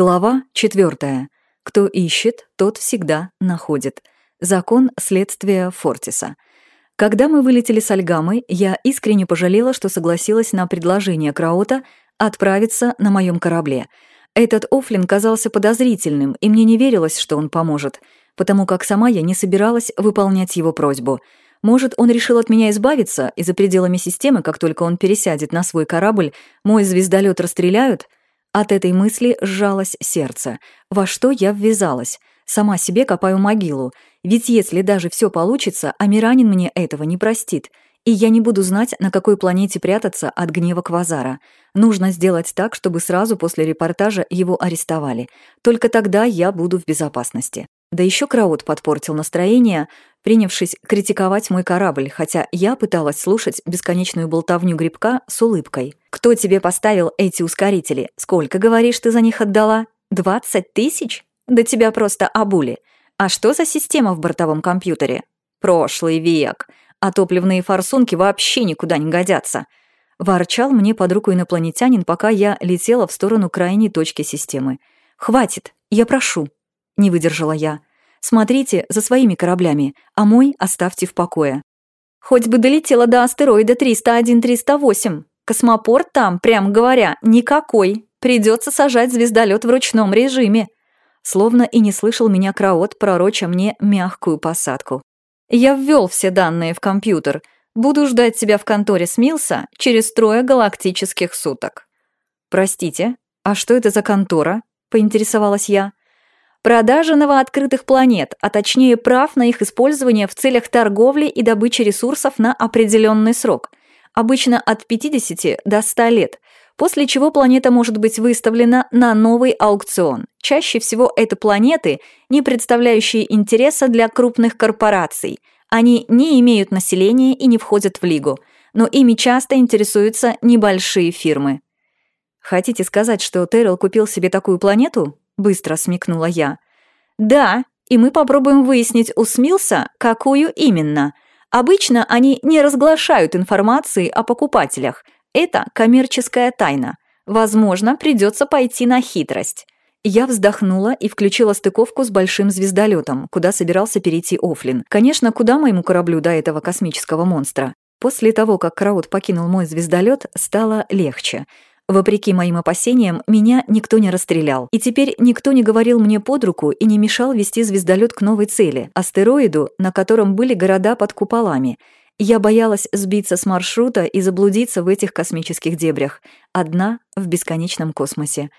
Глава 4. Кто ищет, тот всегда находит. Закон следствия Фортиса. Когда мы вылетели с Альгамы, я искренне пожалела, что согласилась на предложение Краута отправиться на моем корабле. Этот Офлин казался подозрительным, и мне не верилось, что он поможет, потому как сама я не собиралась выполнять его просьбу. Может, он решил от меня избавиться, и за пределами системы, как только он пересядет на свой корабль, мой звездолет расстреляют — от этой мысли сжалось сердце. Во что я ввязалась? Сама себе копаю могилу. Ведь если даже все получится, Амиранин мне этого не простит. И я не буду знать, на какой планете прятаться от гнева Квазара. Нужно сделать так, чтобы сразу после репортажа его арестовали. Только тогда я буду в безопасности. Да еще Краут подпортил настроение, принявшись критиковать мой корабль, хотя я пыталась слушать бесконечную болтовню грибка с улыбкой. «Кто тебе поставил эти ускорители? Сколько, говоришь, ты за них отдала? Двадцать тысяч? Да тебя просто обули. А что за система в бортовом компьютере? Прошлый век. А топливные форсунки вообще никуда не годятся». Ворчал мне под руку инопланетянин, пока я летела в сторону крайней точки системы. «Хватит, я прошу», — не выдержала я. Смотрите за своими кораблями, а мой оставьте в покое. Хоть бы долетела до астероида 301-308. Космопорт там, прям говоря, никакой. Придется сажать звездолет в ручном режиме. Словно и не слышал меня Краот, пророча мне мягкую посадку. Я ввел все данные в компьютер. Буду ждать тебя в конторе Смилса через трое галактических суток. Простите, а что это за контора? Поинтересовалась я. Продажа новооткрытых планет, а точнее прав на их использование в целях торговли и добычи ресурсов на определенный срок, обычно от 50 до 100 лет, после чего планета может быть выставлена на новый аукцион. Чаще всего это планеты, не представляющие интереса для крупных корпораций. Они не имеют населения и не входят в лигу, но ими часто интересуются небольшие фирмы. Хотите сказать, что Террел купил себе такую планету? Быстро смекнула я. Да, и мы попробуем выяснить у Смилса, какую именно. Обычно они не разглашают информации о покупателях. Это коммерческая тайна. Возможно, придется пойти на хитрость. Я вздохнула и включила стыковку с большим звездолетом, куда собирался перейти Офлин. Конечно, куда моему кораблю до этого космического монстра? После того, как Краут покинул мой звездолет, стало легче. Вопреки моим опасениям, меня никто не расстрелял. И теперь никто не говорил мне под руку и не мешал вести звездолет к новой цели — астероиду, на котором были города под куполами. Я боялась сбиться с маршрута и заблудиться в этих космических дебрях. Одна в бесконечном космосе.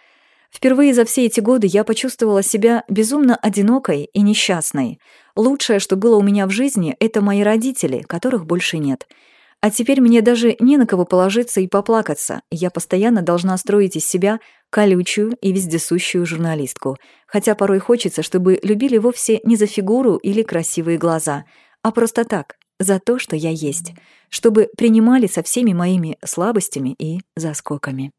Впервые за все эти годы я почувствовала себя безумно одинокой и несчастной. Лучшее, что было у меня в жизни, — это мои родители, которых больше нет — а теперь мне даже не на кого положиться и поплакаться. Я постоянно должна строить из себя колючую и вездесущую журналистку. Хотя порой хочется, чтобы любили вовсе не за фигуру или красивые глаза, а просто так, за то, что я есть. Чтобы принимали со всеми моими слабостями и заскоками.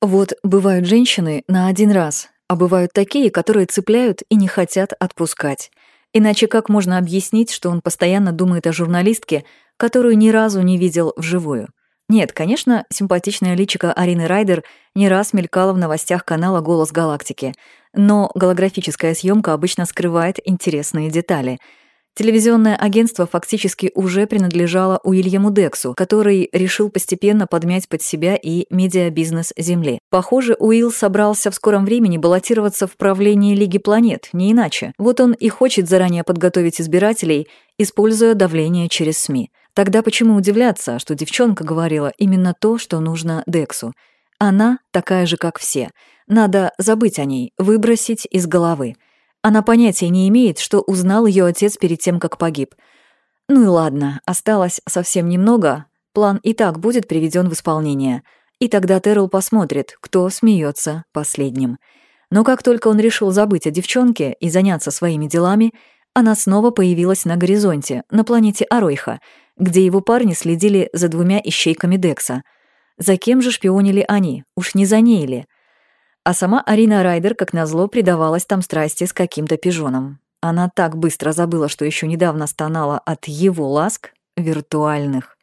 Вот бывают женщины на один раз, а бывают такие, которые цепляют и не хотят отпускать. Иначе как можно объяснить, что он постоянно думает о журналистке, которую ни разу не видел вживую? Нет, конечно, симпатичная личика Арины Райдер не раз мелькала в новостях канала «Голос галактики», но голографическая съемка обычно скрывает интересные детали — Телевизионное агентство фактически уже принадлежало Уильяму Дексу, который решил постепенно подмять под себя и медиабизнес Земли. Похоже, Уилл собрался в скором времени баллотироваться в правление Лиги планет, не иначе. Вот он и хочет заранее подготовить избирателей, используя давление через СМИ. Тогда почему удивляться, что девчонка говорила именно то, что нужно Дексу? Она такая же, как все. Надо забыть о ней, выбросить из головы. Она понятия не имеет, что узнал ее отец перед тем, как погиб. Ну и ладно, осталось совсем немного, план и так будет приведен в исполнение. И тогда Террел посмотрит, кто смеется последним. Но как только он решил забыть о девчонке и заняться своими делами, она снова появилась на горизонте, на планете Аройха, где его парни следили за двумя ищейками Декса. За кем же шпионили они? Уж не за ней ли? А сама Арина Райдер, как назло, предавалась там страсти с каким-то пижоном. Она так быстро забыла, что еще недавно стонала от его ласк, виртуальных.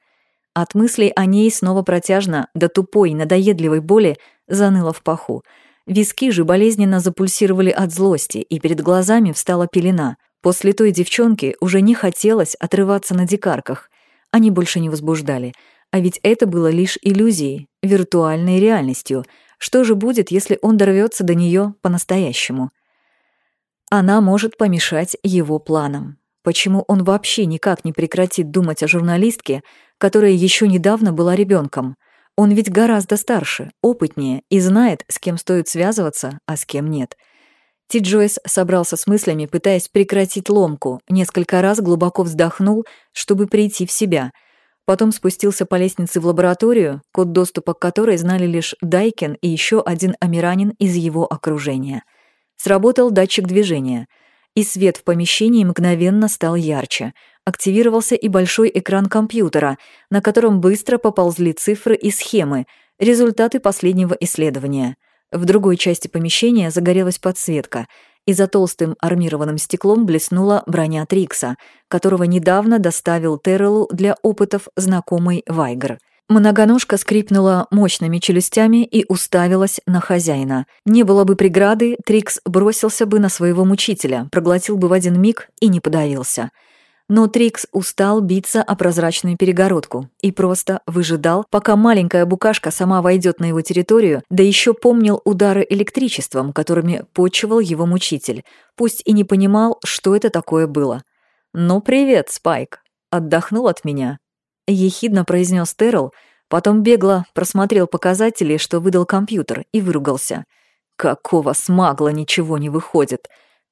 От мыслей о ней снова протяжно, до тупой, надоедливой боли, заныло в паху. Виски же болезненно запульсировали от злости, и перед глазами встала пелена. После той девчонки уже не хотелось отрываться на дикарках. Они больше не возбуждали. А ведь это было лишь иллюзией, виртуальной реальностью. Что же будет, если он дорвется до нее по-настоящему? Она может помешать его планам. Почему он вообще никак не прекратит думать о журналистке, которая еще недавно была ребенком? Он ведь гораздо старше, опытнее и знает, с кем стоит связываться, а с кем нет. Ти Джойс собрался с мыслями, пытаясь прекратить ломку, несколько раз глубоко вздохнул, чтобы прийти в себя. Потом спустился по лестнице в лабораторию, код доступа к которой знали лишь Дайкен и еще один амиранин из его окружения. Сработал датчик движения — и свет в помещении мгновенно стал ярче. Активировался и большой экран компьютера, на котором быстро поползли цифры и схемы, результаты последнего исследования. В другой части помещения загорелась подсветка, и за толстым армированным стеклом блеснула броня Трикса, которого недавно доставил Террелу для опытов знакомый Вайгер — Многоножка скрипнула мощными челюстями и уставилась на хозяина. Не было бы преграды, Трикс бросился бы на своего мучителя, проглотил бы в один миг и не подавился. Но Трикс устал биться о прозрачную перегородку и просто выжидал, пока маленькая букашка сама войдет на его территорию, да еще помнил удары электричеством, которыми почивал его мучитель, пусть и не понимал, что это такое было. «Ну привет, Спайк. Отдохнул от меня?» — ехидно произнес Террell, потом бегло просмотрел показатели, что выдал компьютер, и выругался. «Какого смагла ничего не выходит?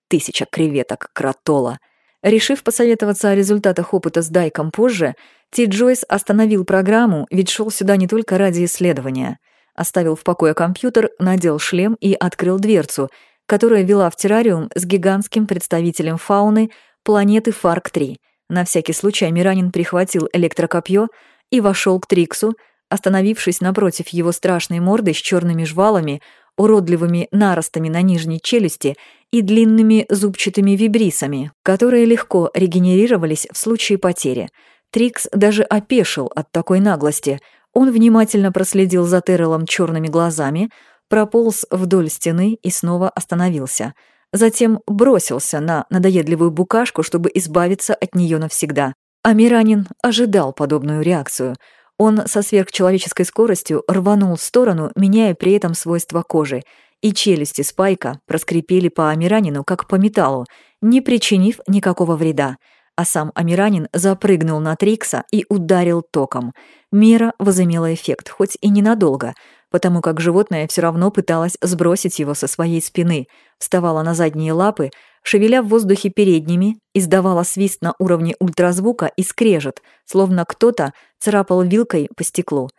Тысяча креветок кротола!» Решив посоветоваться о результатах опыта с Дайком позже, Ти Джойс остановил программу, ведь шел сюда не только ради исследования. Оставил в покое компьютер, надел шлем и открыл дверцу, которая вела в террариум с гигантским представителем фауны планеты Фарк-3 — на всякий случай Амиранин прихватил электрокопье и вошел к Триксу, остановившись напротив его страшной морды с черными жвалами, уродливыми наростами на нижней челюсти и длинными зубчатыми вибрисами, которые легко регенерировались в случае потери. Трикс даже опешил от такой наглости. Он внимательно проследил за Террелом черными глазами, прополз вдоль стены и снова остановился — Затем бросился на надоедливую букашку, чтобы избавиться от нее навсегда. Амиранин ожидал подобную реакцию. Он со сверхчеловеческой скоростью рванул в сторону, меняя при этом свойства кожи, и челюсти Спайка проскрипели по Амиранину, как по металлу, не причинив никакого вреда. А сам Амиранин запрыгнул на Трикса и ударил током. Мера возымела эффект, хоть и ненадолго — потому как животное все равно пыталось сбросить его со своей спины, вставала на задние лапы, шевеля в воздухе передними, издавала свист на уровне ультразвука и скрежет, словно кто-то царапал вилкой по стеклу.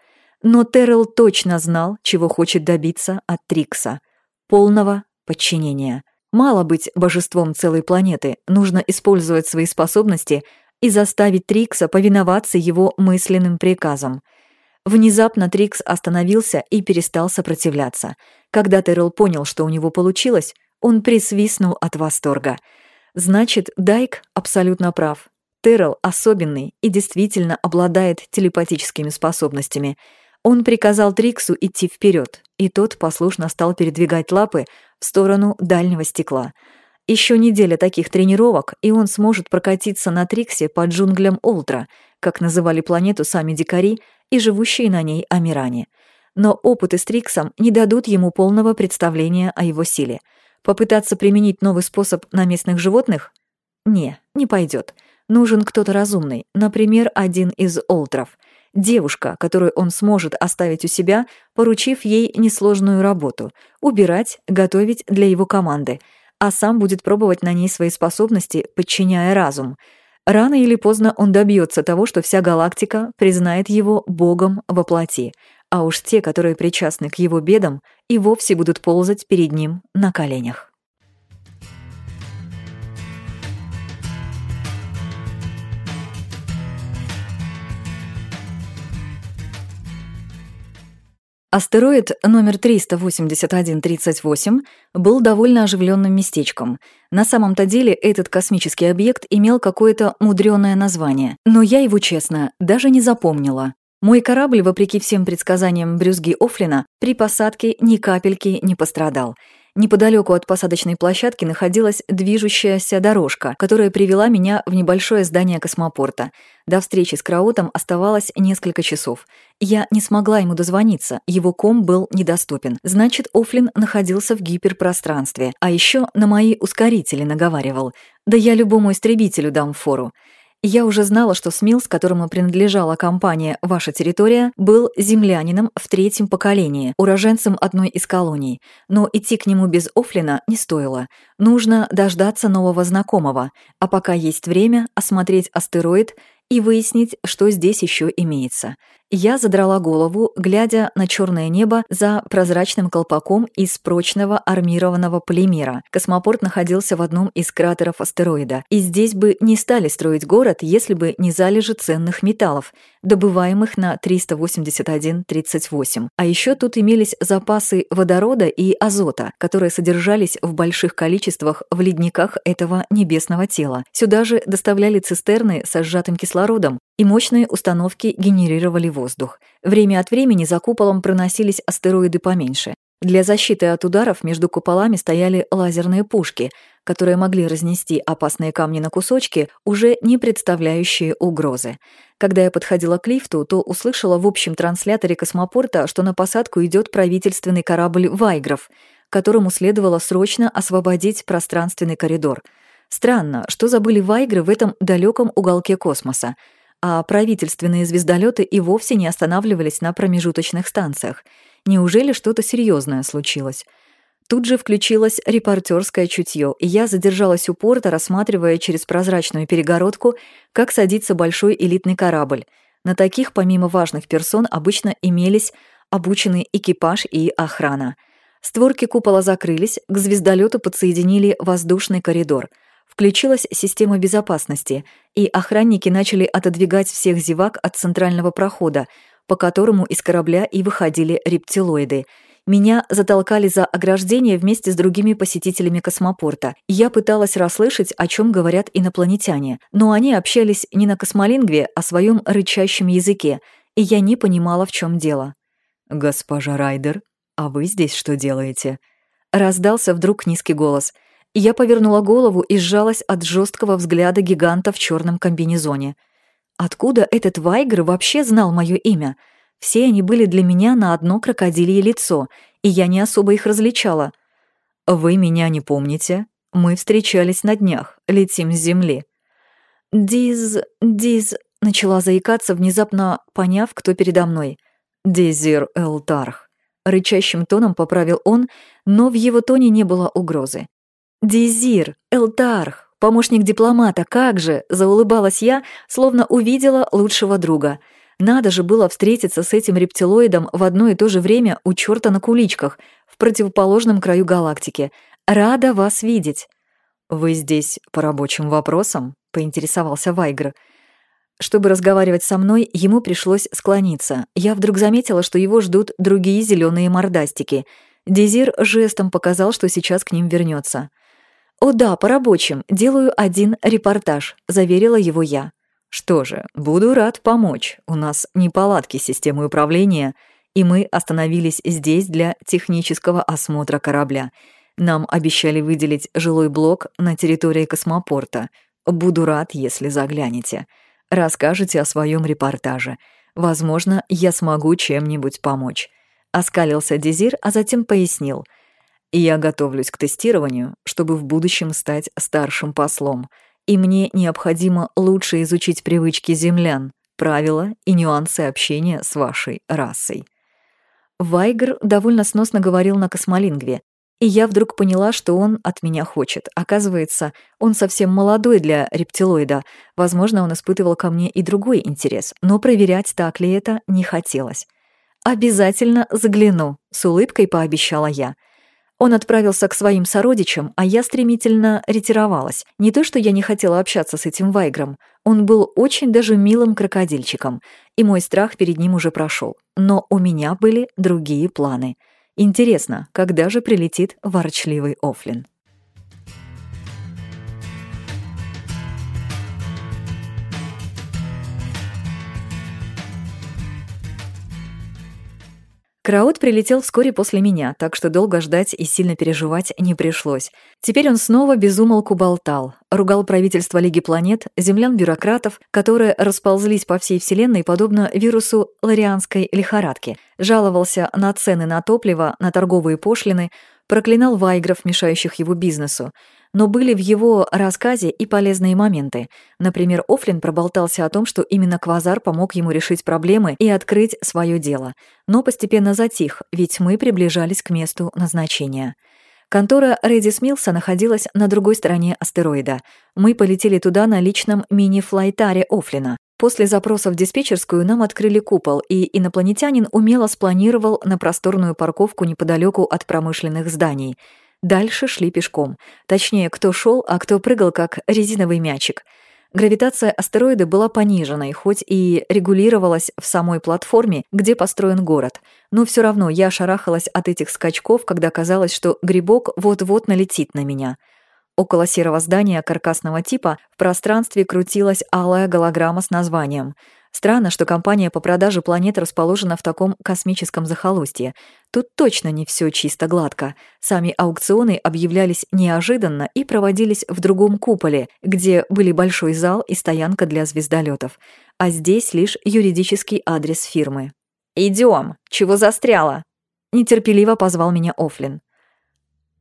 Но Террell точно знал, чего хочет добиться от Трикса — полного подчинения. Мало быть божеством целой планеты, нужно использовать свои способности и заставить Трикса повиноваться его мысленным приказам — Внезапно Трикс остановился и перестал сопротивляться. Когда Террell понял, что у него получилось, он присвистнул от восторга. Значит, Дайк абсолютно прав. Террell особенный и действительно обладает телепатическими способностями. Он приказал Триксу идти вперед, и тот послушно стал передвигать лапы в сторону дальнего стекла. Еще неделя таких тренировок, и он сможет прокатиться на Триксе по джунглям Олтра, как называли планету сами дикари — и живущие на ней Амиране. Но опыты с Триксом не дадут ему полного представления о его силе. Попытаться применить новый способ на местных животных? Не, не пойдет. Нужен кто-то разумный, например, один из Олтров. Девушка, которую он сможет оставить у себя, поручив ей несложную работу — убирать, готовить для его команды, а сам будет пробовать на ней свои способности, подчиняя разум — Рано или поздно он добьется того, что вся галактика признает его богом во плоти, а уж те, которые причастны к его бедам, и вовсе будут ползать перед ним на коленях. Астероид номер 38138 был довольно оживленным местечком. На самом-то деле этот космический объект имел какое-то мудреное название, но я его, честно, даже не запомнила. Мой корабль, вопреки всем предсказаниям Брюзги Офлина, при посадке ни капельки не пострадал — Неподалеку от посадочной площадки находилась движущаяся дорожка, которая привела меня в небольшое здание космопорта. До встречи с Краутом оставалось несколько часов. Я не смогла ему дозвониться, его ком был недоступен. Значит, Офлин находился в гиперпространстве. А еще на мои ускорители наговаривал. Да я любому истребителю дам фору. Я уже знала, что Смилс, которому принадлежала компания «Ваша территория», был землянином в третьем поколении, уроженцем одной из колоний. Но идти к нему без Офлина не стоило. Нужно дождаться нового знакомого, а пока есть время осмотреть астероид и выяснить, что здесь еще имеется. Я задрала голову, глядя на черное небо за прозрачным колпаком из прочного армированного полимера. Космопорт находился в одном из кратеров астероида, и здесь бы не стали строить город, если бы не залежи ценных металлов, добываемых на 381-38. А еще тут имелись запасы водорода и азота, которые содержались в больших количествах в ледниках этого небесного тела. Сюда же доставляли цистерны со сжатым кислородом, и мощные установки генерировали воздух. Время от времени за куполом проносились астероиды поменьше. Для защиты от ударов между куполами стояли лазерные пушки, которые могли разнести опасные камни на кусочки, уже не представляющие угрозы. Когда я подходила к лифту, то услышала в общем трансляторе космопорта, что на посадку идет правительственный корабль «Вайгров», которому следовало срочно освободить пространственный коридор. Странно, что забыли Вайгры в этом далеком уголке космоса а правительственные звездолеты и вовсе не останавливались на промежуточных станциях. Неужели что-то серьезное случилось? Тут же включилось репортерское чутье, и я задержалась у порта, рассматривая через прозрачную перегородку, как садится большой элитный корабль. На таких, помимо важных персон, обычно имелись обученный экипаж и охрана. Створки купола закрылись, к звездолету подсоединили воздушный коридор — Включилась система безопасности, и охранники начали отодвигать всех зевак от центрального прохода, по которому из корабля и выходили рептилоиды. Меня затолкали за ограждение вместе с другими посетителями космопорта. Я пыталась расслышать, о чем говорят инопланетяне, но они общались не на космолингве, а своем рычащем языке, и я не понимала, в чем дело. «Госпожа Райдер, а вы здесь что делаете?» Раздался вдруг низкий голос — я повернула голову и сжалась от жесткого взгляда гиганта в черном комбинезоне. Откуда этот Вайгер вообще знал мое имя? Все они были для меня на одно крокодилье лицо, и я не особо их различала. «Вы меня не помните? Мы встречались на днях, летим с земли». «Диз... Диз...» — начала заикаться, внезапно поняв, кто передо мной. «Дизир Элтарх». Рычащим тоном поправил он, но в его тоне не было угрозы. «Дизир, Элтарх, помощник дипломата, как же!» — заулыбалась я, словно увидела лучшего друга. Надо же было встретиться с этим рептилоидом в одно и то же время у черта на куличках, в противоположном краю галактики. Рада вас видеть. «Вы здесь по рабочим вопросам?» — поинтересовался Вайгр. Чтобы разговаривать со мной, ему пришлось склониться. Я вдруг заметила, что его ждут другие зеленые мордастики. Дезир жестом показал, что сейчас к ним вернется. «О да, по рабочим, делаю один репортаж», — заверила его я. «Что же, буду рад помочь. У нас неполадки с системой управления, и мы остановились здесь для технического осмотра корабля. Нам обещали выделить жилой блок на территории космопорта. Буду рад, если заглянете. Расскажете о своем репортаже. Возможно, я смогу чем-нибудь помочь». Оскалился Дезир, а затем пояснил — и я готовлюсь к тестированию, чтобы в будущем стать старшим послом. И мне необходимо лучше изучить привычки землян, правила и нюансы общения с вашей расой. Вайгер довольно сносно говорил на космолингве, и я вдруг поняла, что он от меня хочет. Оказывается, он совсем молодой для рептилоида. Возможно, он испытывал ко мне и другой интерес, но проверять, так ли это, не хотелось. «Обязательно загляну», — с улыбкой пообещала я. Он отправился к своим сородичам, а я стремительно ретировалась. Не то, что я не хотела общаться с этим Вайгром. Он был очень даже милым крокодильчиком, и мой страх перед ним уже прошел. Но у меня были другие планы. Интересно, когда же прилетит ворчливый Офлин? Краут прилетел вскоре после меня, так что долго ждать и сильно переживать не пришлось. Теперь он снова безумолку болтал, ругал правительство Лиги планет, землян-бюрократов, которые расползлись по всей Вселенной подобно вирусу ларианской лихорадки, жаловался на цены на топливо, на торговые пошлины, проклинал вайгров, мешающих его бизнесу. Но были в его рассказе и полезные моменты. Например, Офлин проболтался о том, что именно Квазар помог ему решить проблемы и открыть свое дело. Но постепенно затих, ведь мы приближались к месту назначения. Контора Редис Милса находилась на другой стороне астероида. Мы полетели туда на личном мини-флайтаре Офлина. После запроса в диспетчерскую нам открыли купол, и инопланетянин умело спланировал на просторную парковку неподалеку от промышленных зданий — Дальше шли пешком. Точнее, кто шел, а кто прыгал, как резиновый мячик. Гравитация астероида была пониженной, хоть и регулировалась в самой платформе, где построен город. Но все равно я шарахалась от этих скачков, когда казалось, что грибок вот-вот налетит на меня. Около серого здания каркасного типа в пространстве крутилась алая голограмма с названием — Странно, что компания по продаже планет расположена в таком космическом захолустье. Тут точно не все чисто гладко. Сами аукционы объявлялись неожиданно и проводились в другом куполе, где были большой зал и стоянка для звездолетов. А здесь лишь юридический адрес фирмы. «Идем! Чего застряла?» Нетерпеливо позвал меня Офлин.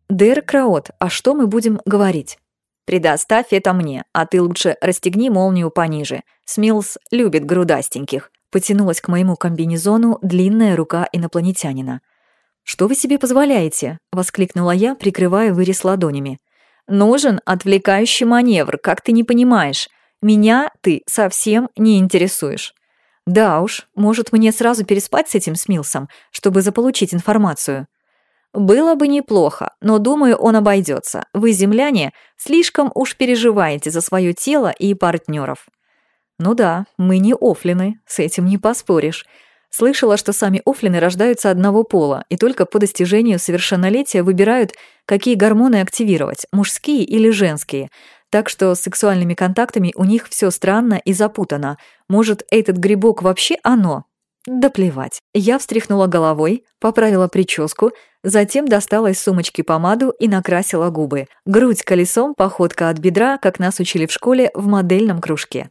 «Дэр Краот, а что мы будем говорить?» «Предоставь это мне, а ты лучше расстегни молнию пониже. Смилс любит грудастеньких». Потянулась к моему комбинезону длинная рука инопланетянина. «Что вы себе позволяете?» — воскликнула я, прикрывая вырез ладонями. «Нужен отвлекающий маневр, как ты не понимаешь. Меня ты совсем не интересуешь». «Да уж, может, мне сразу переспать с этим Смилсом, чтобы заполучить информацию?» Было бы неплохо, но думаю, он обойдется. Вы, земляне, слишком уж переживаете за свое тело и партнеров. Ну да, мы не офлины, с этим не поспоришь. Слышала, что сами офлины рождаются одного пола и только по достижению совершеннолетия выбирают, какие гормоны активировать, мужские или женские. Так что с сексуальными контактами у них все странно и запутано. Может, этот грибок вообще оно? Да плевать. Я встряхнула головой, поправила прическу, затем достала из сумочки помаду и накрасила губы. Грудь колесом, походка от бедра, как нас учили в школе в модельном кружке.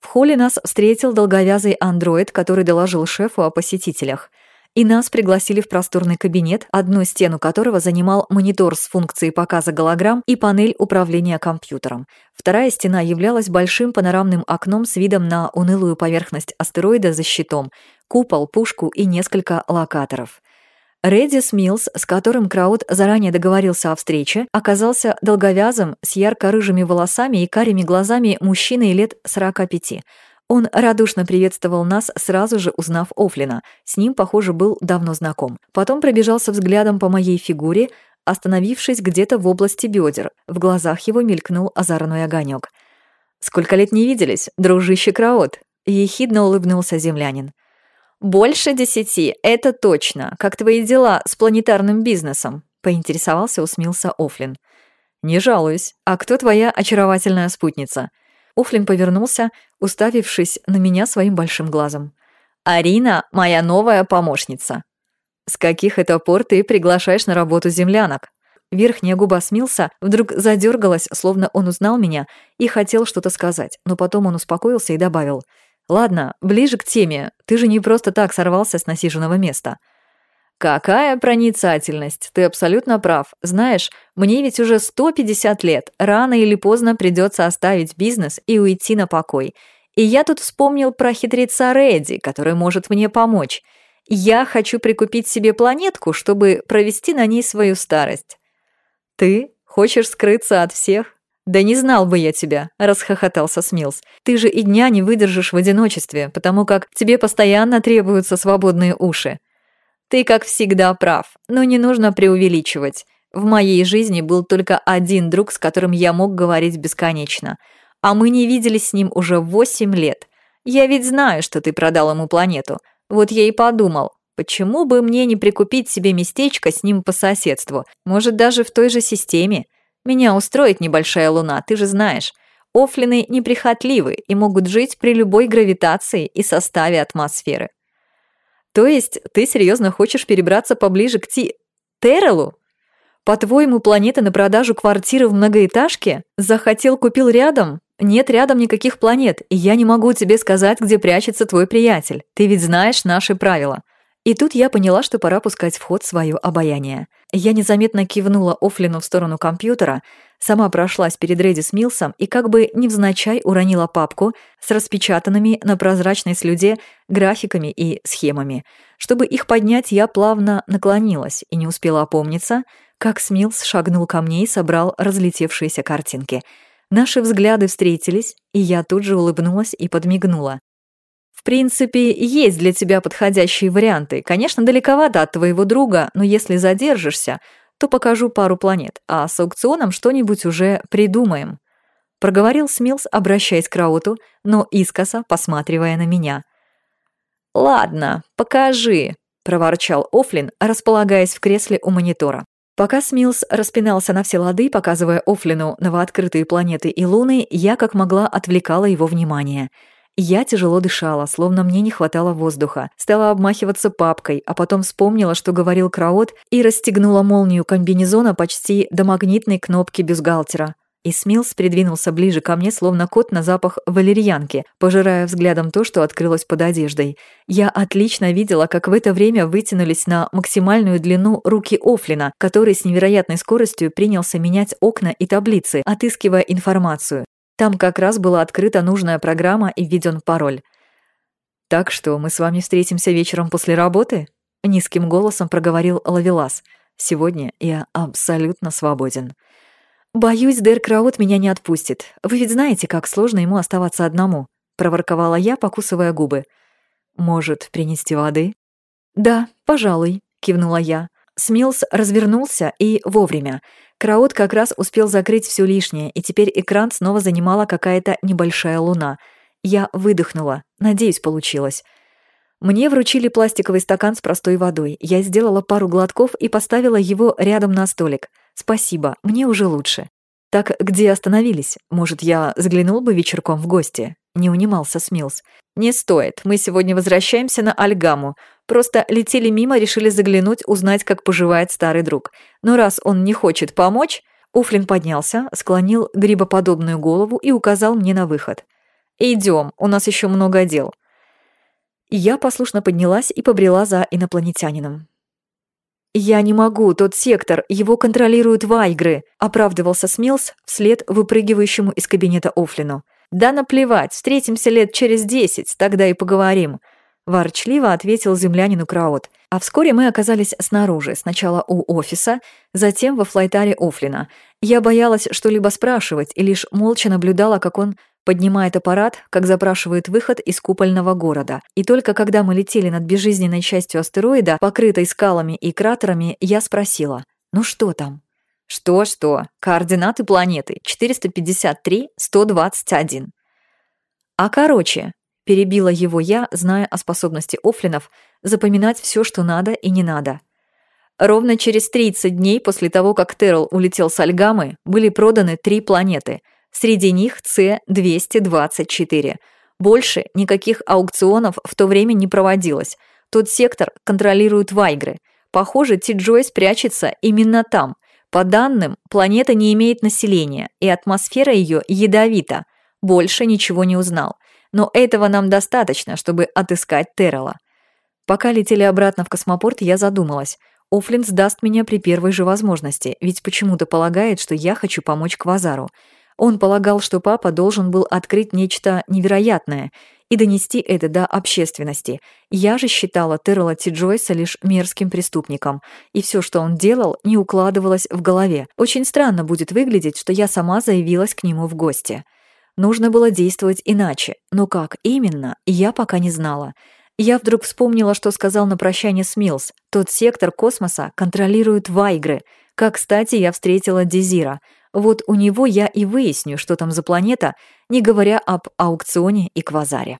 В холле нас встретил долговязый андроид, который доложил шефу о посетителях – и нас пригласили в просторный кабинет, одну стену которого занимал монитор с функцией показа голограмм и панель управления компьютером. Вторая стена являлась большим панорамным окном с видом на унылую поверхность астероида за щитом, купол, пушку и несколько локаторов. Редис Милс, с которым Крауд заранее договорился о встрече, оказался долговязым, с ярко-рыжими волосами и карими глазами мужчиной лет 45. Он радушно приветствовал нас, сразу же узнав Офлина. С ним, похоже, был давно знаком. Потом пробежался взглядом по моей фигуре, остановившись где-то в области бедер. В глазах его мелькнул озорной огонек. «Сколько лет не виделись, дружище Краот?» Ехидно улыбнулся землянин. «Больше десяти, это точно. Как твои дела с планетарным бизнесом?» поинтересовался, усмился Офлин. «Не жалуюсь. А кто твоя очаровательная спутница?» Офлин повернулся, уставившись на меня своим большим глазом. «Арина — моя новая помощница». «С каких это пор ты приглашаешь на работу землянок?» Верхняя губа смился, вдруг задергалась, словно он узнал меня и хотел что-то сказать, но потом он успокоился и добавил. «Ладно, ближе к теме. Ты же не просто так сорвался с насиженного места». «Какая проницательность! Ты абсолютно прав. Знаешь, мне ведь уже 150 лет. Рано или поздно придется оставить бизнес и уйти на покой. И я тут вспомнил про хитреца Редди, который может мне помочь. Я хочу прикупить себе планетку, чтобы провести на ней свою старость». «Ты хочешь скрыться от всех?» «Да не знал бы я тебя», — расхохотался Смилс. «Ты же и дня не выдержишь в одиночестве, потому как тебе постоянно требуются свободные уши». Ты, как всегда, прав, но не нужно преувеличивать. В моей жизни был только один друг, с которым я мог говорить бесконечно. А мы не виделись с ним уже восемь лет. Я ведь знаю, что ты продал ему планету. Вот я и подумал, почему бы мне не прикупить себе местечко с ним по соседству? Может, даже в той же системе? Меня устроит небольшая луна, ты же знаешь. Офлины неприхотливы и могут жить при любой гравитации и составе атмосферы. То есть ты серьезно хочешь перебраться поближе к Ти... Террелу? По-твоему, планета на продажу квартиры в многоэтажке? Захотел, купил рядом? Нет рядом никаких планет, и я не могу тебе сказать, где прячется твой приятель. Ты ведь знаешь наши правила. И тут я поняла, что пора пускать в ход свое обаяние. Я незаметно кивнула Офлину в сторону компьютера, сама прошлась перед Редди с Милсом и как бы невзначай уронила папку с распечатанными на прозрачной слюде графиками и схемами. Чтобы их поднять, я плавно наклонилась и не успела опомниться, как Смилс шагнул ко мне и собрал разлетевшиеся картинки. Наши взгляды встретились, и я тут же улыбнулась и подмигнула. Принципе, есть для тебя подходящие варианты. Конечно, далековато от твоего друга, но если задержишься, то покажу пару планет, а с аукционом что-нибудь уже придумаем. Проговорил Смилс, обращаясь к Рауту, но искоса посматривая на меня. «Ладно, покажи», — проворчал Офлин, располагаясь в кресле у монитора. Пока Смилс распинался на все лады, показывая Офлину новооткрытые планеты и луны, я как могла отвлекала его внимание — я тяжело дышала, словно мне не хватало воздуха. Стала обмахиваться папкой, а потом вспомнила, что говорил Краот, и расстегнула молнию комбинезона почти до магнитной кнопки бюстгальтера. И Смилс придвинулся ближе ко мне, словно кот на запах валерьянки, пожирая взглядом то, что открылось под одеждой. Я отлично видела, как в это время вытянулись на максимальную длину руки Офлина, который с невероятной скоростью принялся менять окна и таблицы, отыскивая информацию. Там как раз была открыта нужная программа и введен пароль. «Так что, мы с вами встретимся вечером после работы?» Низким голосом проговорил Лавелас. «Сегодня я абсолютно свободен». «Боюсь, Дэр Краут меня не отпустит. Вы ведь знаете, как сложно ему оставаться одному», — проворковала я, покусывая губы. «Может, принести воды?» «Да, пожалуй», — кивнула я. Смилс развернулся и вовремя. Краут как раз успел закрыть все лишнее, и теперь экран снова занимала какая-то небольшая луна. Я выдохнула. Надеюсь, получилось. Мне вручили пластиковый стакан с простой водой. Я сделала пару глотков и поставила его рядом на столик. Спасибо, мне уже лучше. Так где остановились? Может, я заглянул бы вечерком в гости? Не унимался Смилс. Не стоит. Мы сегодня возвращаемся на Альгаму. Просто летели мимо, решили заглянуть, узнать, как поживает старый друг. Но раз он не хочет помочь, Уфлин поднялся, склонил грибоподобную голову и указал мне на выход. «Идем, у нас еще много дел». Я послушно поднялась и побрела за инопланетянином. «Я не могу, тот сектор, его контролируют вайгры», оправдывался Смилс вслед выпрыгивающему из кабинета Офлину. «Да наплевать, встретимся лет через десять, тогда и поговорим», ворчливо ответил землянину Краут. А вскоре мы оказались снаружи, сначала у офиса, затем во флайтаре Офлина. Я боялась что-либо спрашивать и лишь молча наблюдала, как он поднимает аппарат, как запрашивает выход из купольного города. И только когда мы летели над безжизненной частью астероида, покрытой скалами и кратерами, я спросила, ну что там? Что-что? Координаты планеты 453-121. А короче, Перебила его я, зная о способности Офлинов запоминать все, что надо и не надо. Ровно через 30 дней после того, как Террell улетел с Альгамы, были проданы три планеты. Среди них С-224. Больше никаких аукционов в то время не проводилось. Тот сектор контролируют Вайгры. Похоже, Ти Джойс прячется именно там. По данным, планета не имеет населения, и атмосфера ее ядовита. Больше ничего не узнал но этого нам достаточно, чтобы отыскать Террела. Пока летели обратно в космопорт, я задумалась. Офлин сдаст меня при первой же возможности, ведь почему-то полагает, что я хочу помочь Квазару. Он полагал, что папа должен был открыть нечто невероятное и донести это до общественности. Я же считала Террела Ти Джойса лишь мерзким преступником, и все, что он делал, не укладывалось в голове. Очень странно будет выглядеть, что я сама заявилась к нему в гости. Нужно было действовать иначе, но как именно, я пока не знала. Я вдруг вспомнила, что сказал на прощание Смилс. Тот сектор космоса контролирует Вайгры. Как, кстати, я встретила Дезира. Вот у него я и выясню, что там за планета, не говоря об аукционе и квазаре.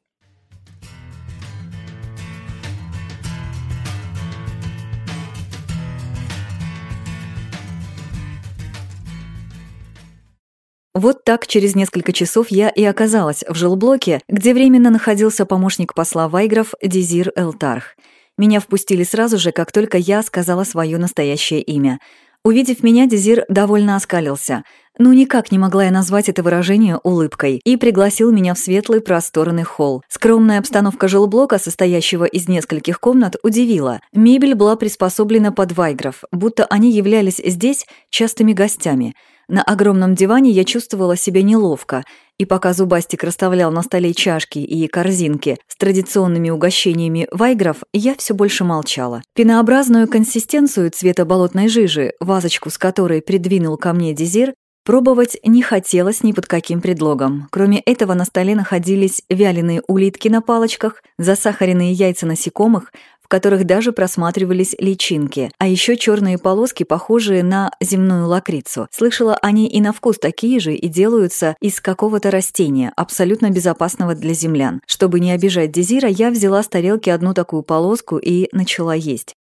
Вот так через несколько часов я и оказалась в жилблоке, где временно находился помощник посла Вайгров Дезир Элтарх. Меня впустили сразу же, как только я сказала свое настоящее имя. Увидев меня, Дезир довольно оскалился. Ну, никак не могла я назвать это выражение улыбкой, и пригласил меня в светлый просторный холл. Скромная обстановка жилблока, состоящего из нескольких комнат, удивила. Мебель была приспособлена под вайгров, будто они являлись здесь частыми гостями — на огромном диване я чувствовала себя неловко, и пока Зубастик расставлял на столе чашки и корзинки с традиционными угощениями вайгров, я все больше молчала. Пенообразную консистенцию цвета болотной жижи, вазочку с которой придвинул ко мне дезир, Пробовать не хотелось ни под каким предлогом. Кроме этого на столе находились вяленые улитки на палочках, засахаренные яйца насекомых, в которых даже просматривались личинки, а еще черные полоски, похожие на земную лакрицу. Слышала, они и на вкус такие же и делаются из какого-то растения, абсолютно безопасного для землян. Чтобы не обижать Дезира, я взяла с тарелки одну такую полоску и начала есть.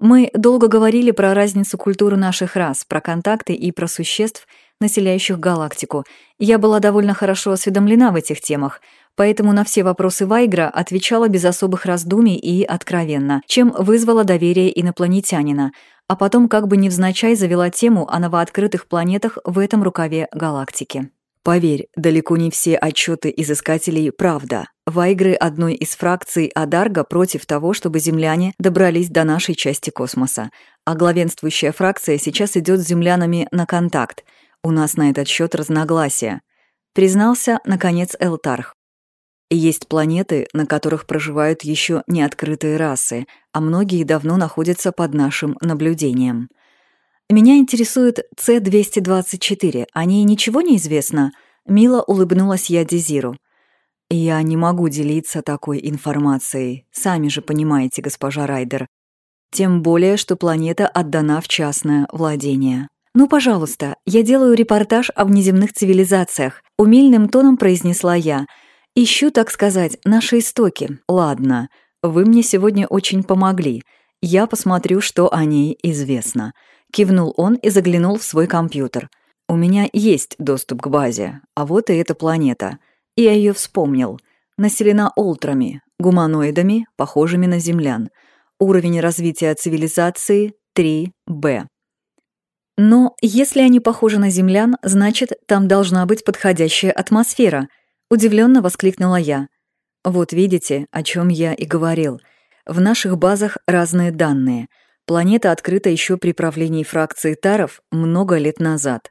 Мы долго говорили про разницу культуры наших рас, про контакты и про существ, населяющих галактику. Я была довольно хорошо осведомлена в этих темах, поэтому на все вопросы Вайгра отвечала без особых раздумий и откровенно, чем вызвала доверие инопланетянина, а потом как бы невзначай завела тему о новооткрытых планетах в этом рукаве галактики. Поверь, далеко не все отчеты изыскателей правда. Вайгры одной из фракций Адарга против того, чтобы земляне добрались до нашей части космоса. А главенствующая фракция сейчас идет с землянами на контакт. У нас на этот счет разногласия. Признался, наконец, Элтарх. Есть планеты, на которых проживают еще не открытые расы, а многие давно находятся под нашим наблюдением. Меня интересует С-224. О ней ничего не известно? Мило улыбнулась я Дезиру. Я не могу делиться такой информацией. Сами же понимаете, госпожа Райдер. Тем более, что планета отдана в частное владение. «Ну, пожалуйста, я делаю репортаж о внеземных цивилизациях», — умильным тоном произнесла я. «Ищу, так сказать, наши истоки. Ладно, вы мне сегодня очень помогли. Я посмотрю, что о ней известно». Кивнул он и заглянул в свой компьютер. «У меня есть доступ к базе, а вот и эта планета. И я ее вспомнил. Населена олтрами, гуманоидами, похожими на землян. Уровень развития цивилизации 3Б. Но если они похожи на землян, значит, там должна быть подходящая атмосфера, удивленно воскликнула я. Вот видите, о чем я и говорил. В наших базах разные данные. Планета открыта еще при правлении фракции Таров много лет назад.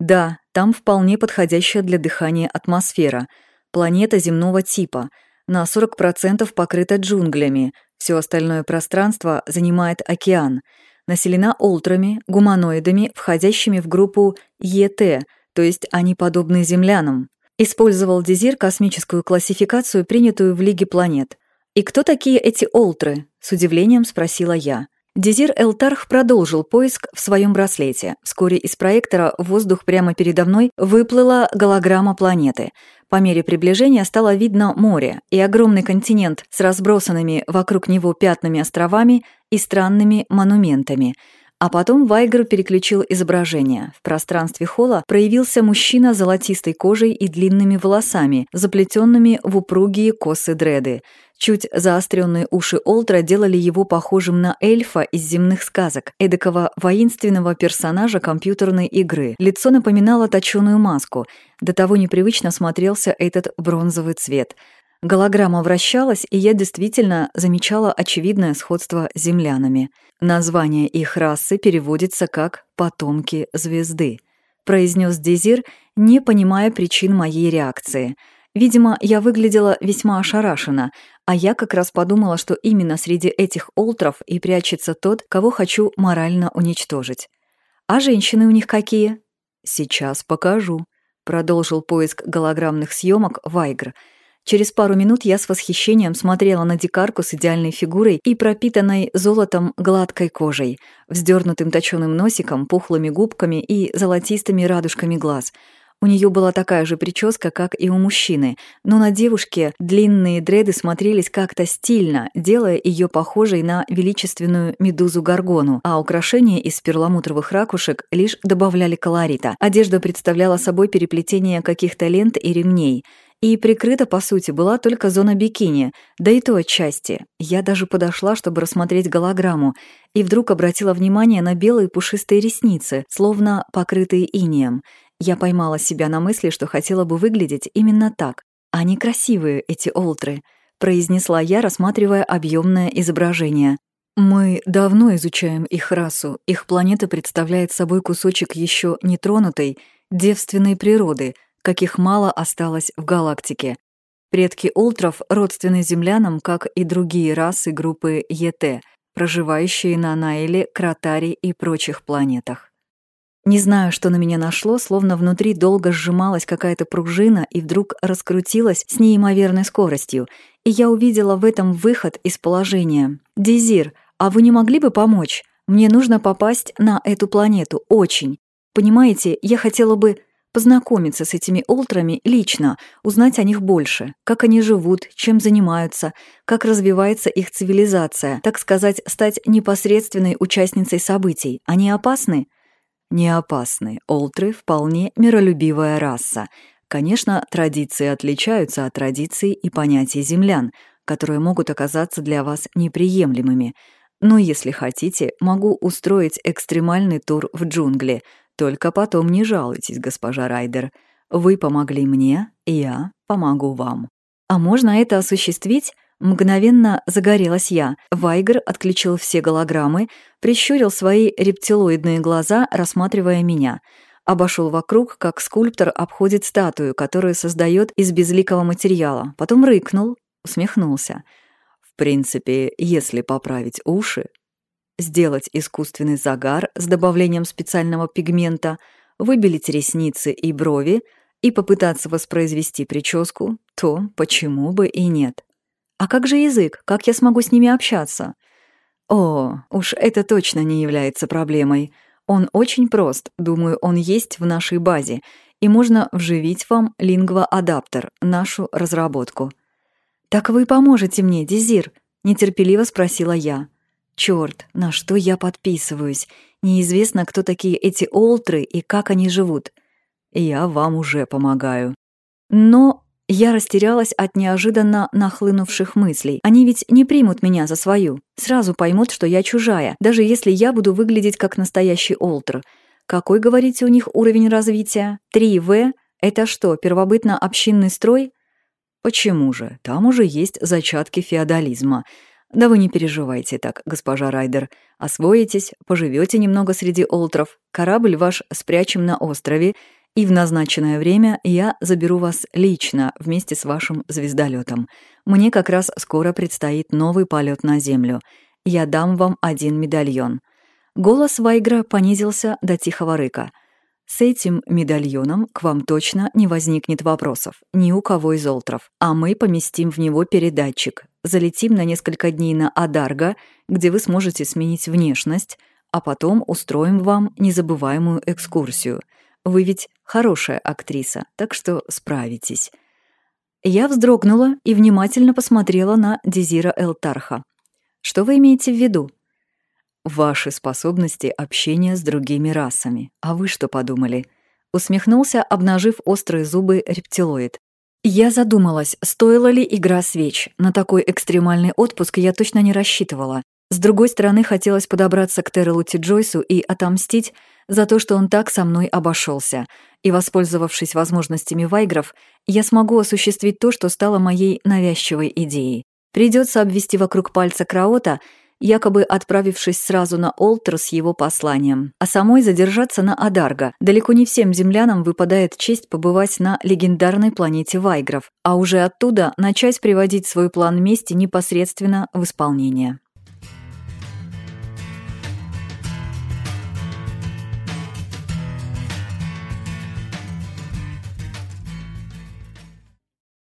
Да, там вполне подходящая для дыхания атмосфера. Планета земного типа. На 40% покрыта джунглями, все остальное пространство занимает океан — населена олтрами, гуманоидами, входящими в группу ЕТ, то есть они подобны землянам. Использовал Дезир космическую классификацию, принятую в Лиге планет. «И кто такие эти олтры?» — с удивлением спросила я. Дезир Элтарх продолжил поиск в своем браслете. Вскоре из проектора в воздух прямо передо мной выплыла голограмма планеты. По мере приближения стало видно море и огромный континент с разбросанными вокруг него пятнами островами и странными монументами. А потом Вайгер переключил изображение. В пространстве холла проявился мужчина с золотистой кожей и длинными волосами, заплетенными в упругие косы дреды. Чуть заостренные уши Олтра делали его похожим на эльфа из земных сказок, эдакого воинственного персонажа компьютерной игры. Лицо напоминало точеную маску. До того непривычно смотрелся этот бронзовый цвет. Голограмма вращалась, и я действительно замечала очевидное сходство с землянами. Название их расы переводится как «потомки звезды», произнес Дезир, не понимая причин моей реакции — Видимо, я выглядела весьма ошарашена, а я как раз подумала, что именно среди этих олтров и прячется тот, кого хочу морально уничтожить. А женщины у них какие? Сейчас покажу, продолжил поиск голограммных съемок Вайгр. Через пару минут я с восхищением смотрела на дикарку с идеальной фигурой и пропитанной золотом гладкой кожей, вздернутым точёным носиком, пухлыми губками и золотистыми радужками глаз — у нее была такая же прическа, как и у мужчины, но на девушке длинные дреды смотрелись как-то стильно, делая ее похожей на величественную медузу Гаргону, а украшения из перламутровых ракушек лишь добавляли колорита. Одежда представляла собой переплетение каких-то лент и ремней. И прикрыта, по сути, была только зона бикини, да и то отчасти. Я даже подошла, чтобы рассмотреть голограмму, и вдруг обратила внимание на белые пушистые ресницы, словно покрытые инеем. Я поймала себя на мысли, что хотела бы выглядеть именно так. Они красивые, эти олтры, произнесла я, рассматривая объемное изображение. Мы давно изучаем их расу. Их планета представляет собой кусочек еще нетронутой, девственной природы, каких мало осталось в галактике. Предки олтров родственны землянам, как и другие расы группы ЕТ, проживающие на Наиле, Кратаре и прочих планетах. Не знаю, что на меня нашло, словно внутри долго сжималась какая-то пружина и вдруг раскрутилась с неимоверной скоростью, и я увидела в этом выход из положения. «Дезир, а вы не могли бы помочь? Мне нужно попасть на эту планету, очень. Понимаете, я хотела бы познакомиться с этими ултрами лично, узнать о них больше, как они живут, чем занимаются, как развивается их цивилизация, так сказать, стать непосредственной участницей событий. Они опасны?» не опасны. Олтры — вполне миролюбивая раса. Конечно, традиции отличаются от традиций и понятий землян, которые могут оказаться для вас неприемлемыми. Но если хотите, могу устроить экстремальный тур в джунгли. Только потом не жалуйтесь, госпожа Райдер. Вы помогли мне, я помогу вам. А можно это осуществить? Мгновенно загорелась я. Вайгер отключил все голограммы, прищурил свои рептилоидные глаза, рассматривая меня. Обошел вокруг, как скульптор обходит статую, которую создает из безликого материала. Потом рыкнул, усмехнулся. В принципе, если поправить уши, сделать искусственный загар с добавлением специального пигмента, выбелить ресницы и брови и попытаться воспроизвести прическу, то почему бы и нет. А как же язык? Как я смогу с ними общаться? О, уж это точно не является проблемой. Он очень прост, думаю, он есть в нашей базе, и можно вживить вам лингвоадаптер, нашу разработку. «Так вы поможете мне, Дезир?» — нетерпеливо спросила я. Черт, на что я подписываюсь? Неизвестно, кто такие эти олтры и как они живут. Я вам уже помогаю. Но я растерялась от неожиданно нахлынувших мыслей. Они ведь не примут меня за свою. Сразу поймут, что я чужая, даже если я буду выглядеть как настоящий Олтер. Какой, говорите, у них уровень развития? 3В? Это что, первобытно-общинный строй? Почему же? Там уже есть зачатки феодализма. Да вы не переживайте так, госпожа Райдер. Освоитесь, поживете немного среди олтров, корабль ваш спрячем на острове, и в назначенное время я заберу вас лично вместе с вашим звездолетом. Мне как раз скоро предстоит новый полет на Землю. Я дам вам один медальон». Голос Вайгра понизился до тихого рыка. «С этим медальоном к вам точно не возникнет вопросов, ни у кого из олтров, а мы поместим в него передатчик. Залетим на несколько дней на Адарга, где вы сможете сменить внешность, а потом устроим вам незабываемую экскурсию — вы ведь хорошая актриса, так что справитесь». Я вздрогнула и внимательно посмотрела на Дезира Элтарха. «Что вы имеете в виду?» «Ваши способности общения с другими расами. А вы что подумали?» Усмехнулся, обнажив острые зубы рептилоид. Я задумалась, стоила ли игра свеч. На такой экстремальный отпуск я точно не рассчитывала. С другой стороны, хотелось подобраться к Террелути Джойсу и отомстить за то, что он так со мной обошелся. И, воспользовавшись возможностями Вайгров, я смогу осуществить то, что стало моей навязчивой идеей. Придется обвести вокруг пальца Краота, якобы отправившись сразу на Олтер с его посланием, а самой задержаться на Адарга. Далеко не всем землянам выпадает честь побывать на легендарной планете Вайгров, а уже оттуда начать приводить свой план мести непосредственно в исполнение.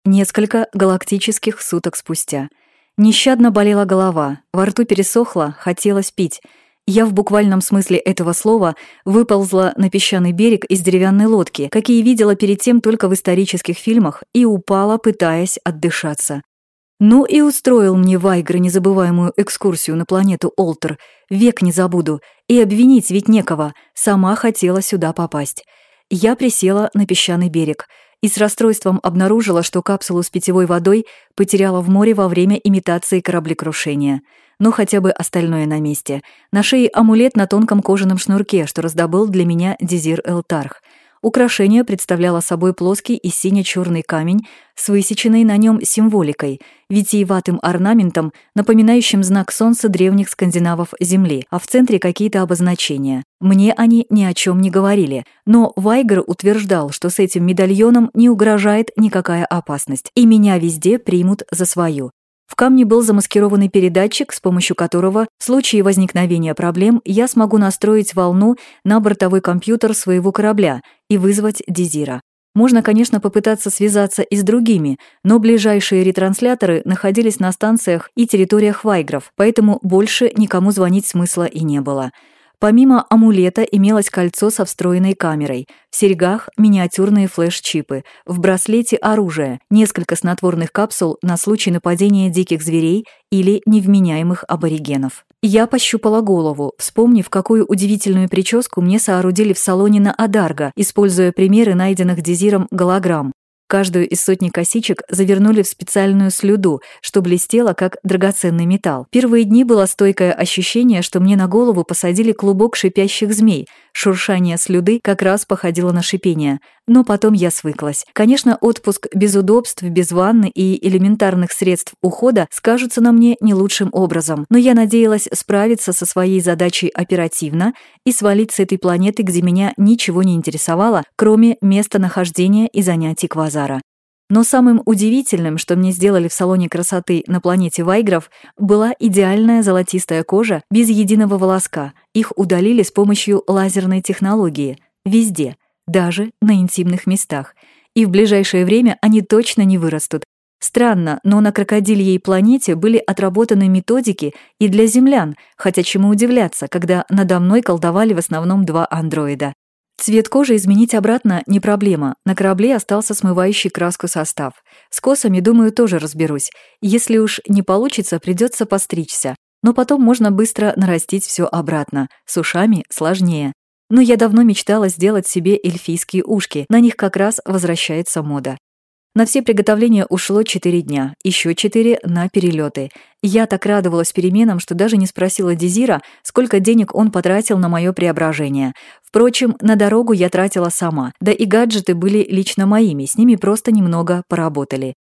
Несколько галактических суток спустя. Нещадно болела голова, во рту пересохло, хотелось пить. Я в буквальном смысле этого слова выползла на песчаный берег из деревянной лодки, какие видела перед тем только в исторических фильмах, и упала, пытаясь отдышаться. Ну и устроил мне Вайгр незабываемую экскурсию на планету Олтер. Век не забуду. И обвинить ведь некого. Сама хотела сюда попасть. Я присела на песчаный берег и с расстройством обнаружила, что капсулу с питьевой водой потеряла в море во время имитации кораблекрушения. Но хотя бы остальное на месте. На шее амулет на тонком кожаном шнурке, что раздобыл для меня Дезир Элтарх — Украшение представляло собой плоский и сине-черный камень с высеченной на нем символикой, витиеватым орнаментом, напоминающим знак солнца древних скандинавов Земли, а в центре какие-то обозначения. Мне они ни о чем не говорили, но Вайгер утверждал, что с этим медальоном не угрожает никакая опасность, и меня везде примут за свою. В камне был замаскированный передатчик, с помощью которого в случае возникновения проблем я смогу настроить волну на бортовой компьютер своего корабля и вызвать Дезира. Можно, конечно, попытаться связаться и с другими, но ближайшие ретрансляторы находились на станциях и территориях Вайгров, поэтому больше никому звонить смысла и не было. Помимо амулета имелось кольцо со встроенной камерой, в серьгах миниатюрные флеш-чипы, в браслете оружие, несколько снотворных капсул на случай нападения диких зверей или невменяемых аборигенов. Я пощупала голову, вспомнив, какую удивительную прическу мне соорудили в салоне на Адарго, используя примеры найденных Дезиром голограмм. Каждую из сотни косичек завернули в специальную слюду, что блестело, как драгоценный металл. Первые дни было стойкое ощущение, что мне на голову посадили клубок шипящих змей. Шуршание слюды как раз походило на шипение. Но потом я свыклась. Конечно, отпуск без удобств, без ванны и элементарных средств ухода скажутся на мне не лучшим образом. Но я надеялась справиться со своей задачей оперативно и свалить с этой планеты, где меня ничего не интересовало, кроме местонахождения и занятий квазара. Шахтара. Но самым удивительным, что мне сделали в салоне красоты на планете Вайгров, была идеальная золотистая кожа без единого волоска. Их удалили с помощью лазерной технологии. Везде, даже на интимных местах. И в ближайшее время они точно не вырастут. Странно, но на крокодильей планете были отработаны методики и для землян, хотя чему удивляться, когда надо мной колдовали в основном два андроида. Цвет кожи изменить обратно не проблема. На корабле остался смывающий краску состав. С косами, думаю, тоже разберусь. Если уж не получится, придется постричься. Но потом можно быстро нарастить все обратно. С ушами сложнее. Но я давно мечтала сделать себе эльфийские ушки. На них как раз возвращается мода. На все приготовления ушло четыре дня, еще четыре на перелеты. Я так радовалась переменам, что даже не спросила Дезира, сколько денег он потратил на мое преображение. Впрочем, на дорогу я тратила сама, да и гаджеты были лично моими, с ними просто немного поработали.